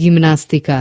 ginnastica